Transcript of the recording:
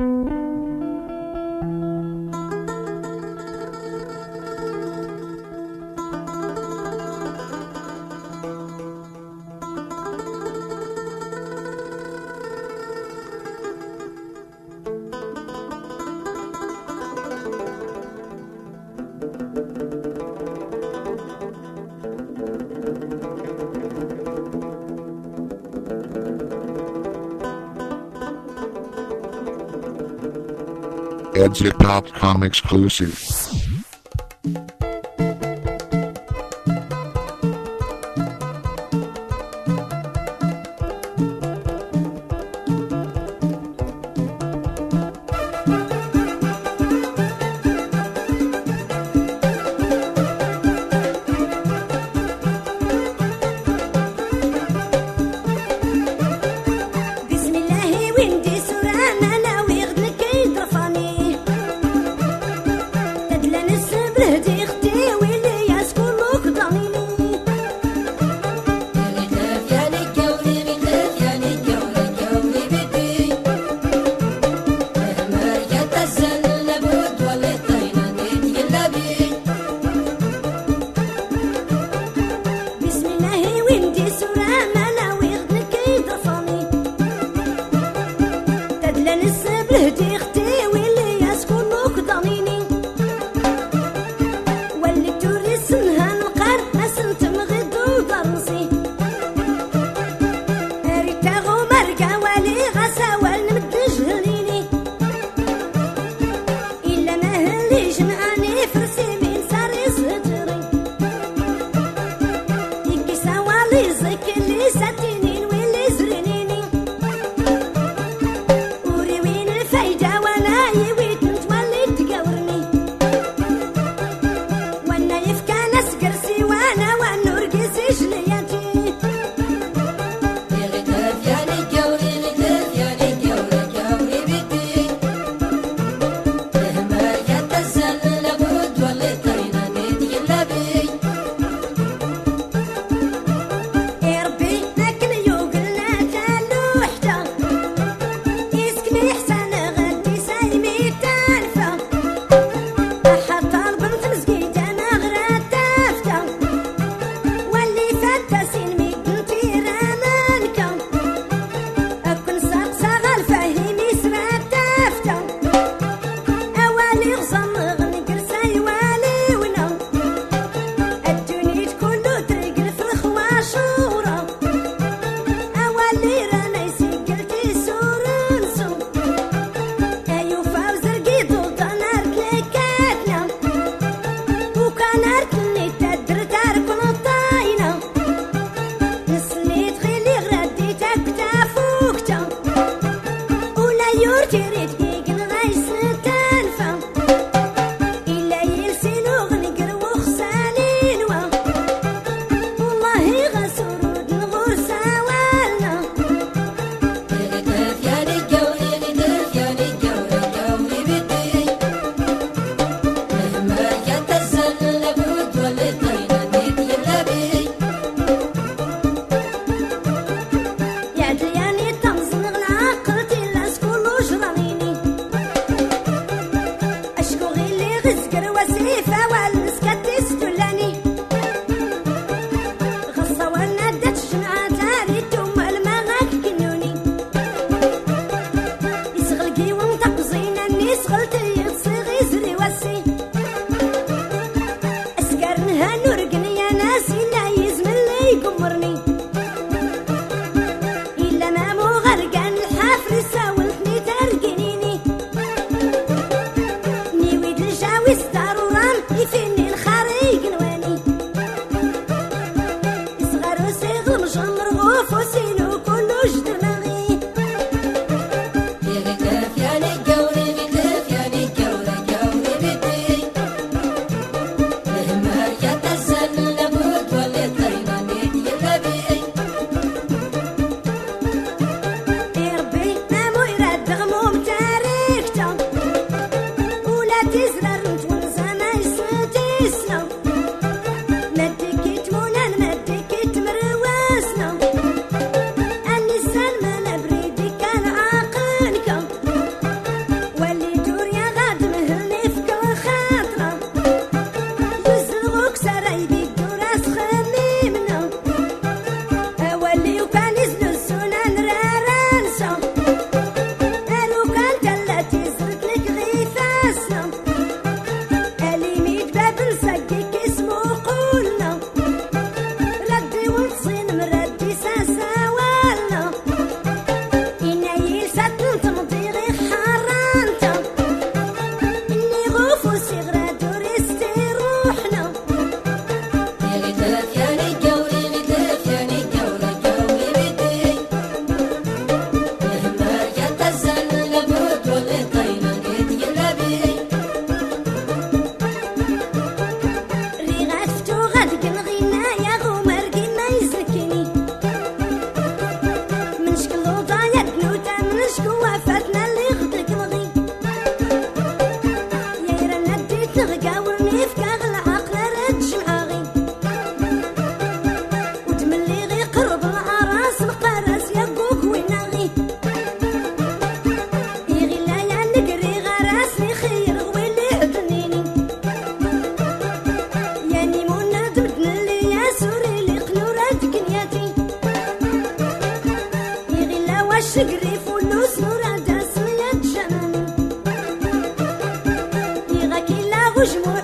Mm-hmm. Exit.com exclusive. غيلي غزقر Hoje, want.